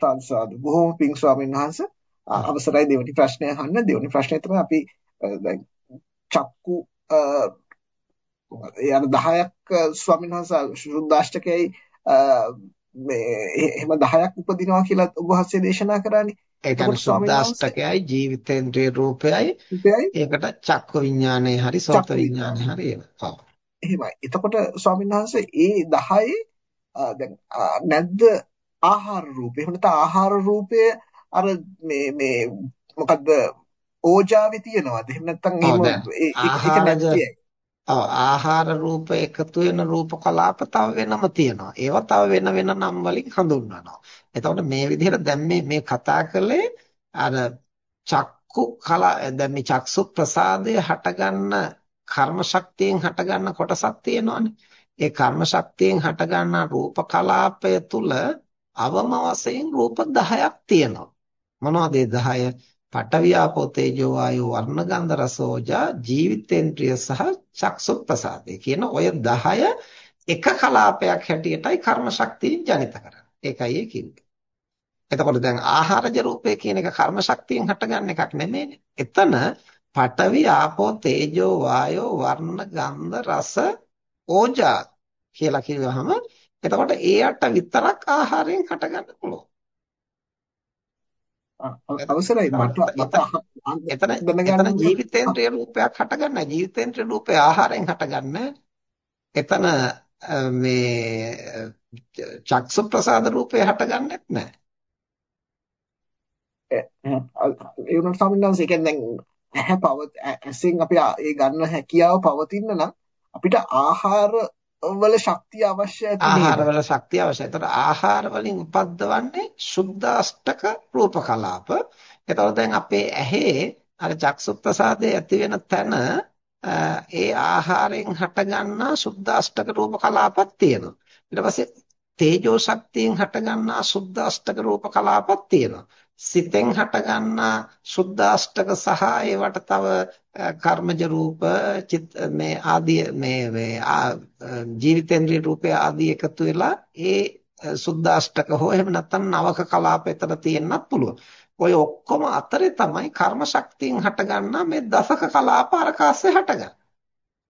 සාදු සාදු. බොහොම පිං ස්වාමීන් වහන්සේ අවසරයි දෙවෙනි ප්‍රශ්නය අහන්න. දෙවෙනි ප්‍රශ්නය තමයි අපි දැන් චක්කු අර 10ක් ස්වාමීන් වහන්සේ ශුද්ධාෂ්ටකයයි මේ එහෙම 10ක් උපදිනවා කියලා ඔබ වහන්සේ දේශනා කරානේ. ඒ කියන්නේ ශුද්ධාෂ්ටකයයි ජීවිතේන්ද්‍රිය රූපයයි ඒකට චක්ක විඥානය හරි සෝත විඥානය හරි ඒවා. එහෙමයි. එතකොට ස්වාමීන් වහන්සේ ඒ 10 දැන් නැද්ද ආහාර රූපේ. එහෙම නැත්නම් ආහාර රූපය අර මේ මේ මොකද්ද ඕජාවේ තියනවාද? එහෙම නැත්නම් ඒක නැති ආහාර රූප එකතු වෙන රූප කලාප තව වෙනම තියෙනවා. ඒවා තව වෙන වෙන නම් වලින් හඳුන්වනවා. එතකොට මේ විදිහට දැන් මේ මේ කතා කළේ අර චක්කු කලා දැන් මේ චක්සු ප්‍රසාදය හටගන්න කර්ම ශක්තියෙන් හටගන්න කොටසක් තියෙනවානේ. ඒ කර්ම ශක්තියෙන් හටගන්න රූප කලාපය තුල අවම වශයෙන් රූප 10ක් තියෙනවා. මොනවද ඒ 10? පඨවි ආපෝ තේජෝ වායෝ වර්ණ ගන්ධ රස ඕජා ජීවිතේන්ද්‍රිය සහ චක්සු ප්‍රසාදේ කියන ඔය 10 එක කලාපයක් හැටියටයි කර්ම ශක්තියෙන් ජනිත කරන්නේ. ඒකයි ඒ කිව්වේ. එතකොට දැන් ආහාරජ රූපය කියන එක කර්ම ශක්තියෙන් හටගන්න එකක් නෙමෙයිනේ. එතන පඨවි ආපෝ තේජෝ වායෝ වර්ණ ගන්ධ රස ඕජා කියලා කිව්වහම එතකොට ඒ අට විතරක් ආහාරයෙන් හටගන්න පුළුවන්. අවසරයි මට එතන එතන ජීවිතේන්ද්‍රිය රූපයක් හටගන්නේ ජීවිතේන්ද්‍රිය රූපය ආහාරයෙන් හටගන්නේ. එතන මේ චක්සු ප්‍රසාද රූපය හටගන්නේ නැහැ. ඒ උනට සමින්දන්ස කියන්නේ දැන් ඇහැ පව ඇසෙන් අපි ඒ ගන්න හැකියාව පවතින නම් අපිට ආහාර වල ශක්තිය අවශ්‍යයි ආහාර වල ශක්තිය අවශ්‍යයි. ඒතර ආහාර වලින් උපද්දවන්නේ සුද්ධාෂ්ටක රූප කලාප. ඒතකොට දැන් අපේ ඇහි අර චක්සු ප්‍රසාදයේ ඇති වෙන තැන ඒ ආහාරයෙන් හටගන්නා සුද්ධාෂ්ටක රූප කලාපක් තියෙනවා. ඊට පස්සේ තේජෝ ශක්තියෙන් හටගන්නා සුද්ධාෂ්ටක රූප කලාපක් තියෙනවා. සිතෙන් හටගන්නා සුද්ධාෂ්ටක සහ ඒවට තව කර්මජ රූප මේ ආදී මේ මේ ජීවිතේන්ද්‍රිය රූපය ආදී එකතු වෙලා ඒ සුද්ධාෂ්ටක හෝ එහෙම නැත්නම් නවක කලාප එතන තියෙන්නත් පුළුවන්. ඔය ඔක්කොම අතරේ තමයි කර්ම ශක්තියෙන් හටගන්නා මේ දසක කලාප අරකාස්සේ හටගන්නේ.